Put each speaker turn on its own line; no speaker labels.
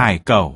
Hải cẩu.